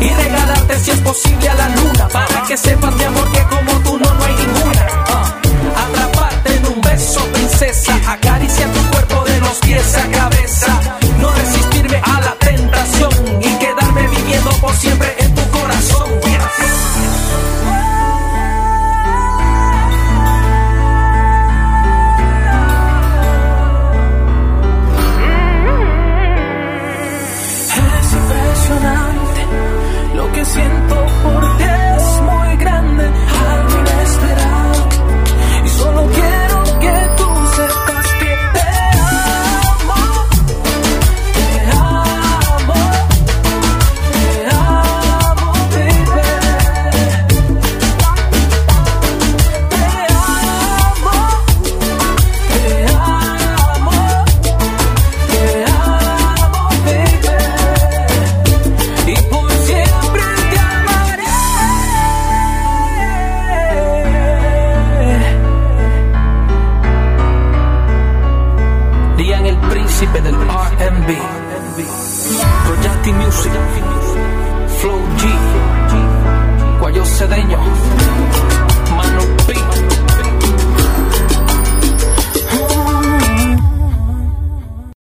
y regalarte si es posible a la luna para que sepas que Progetti Music Flow G. Guayo Sedeño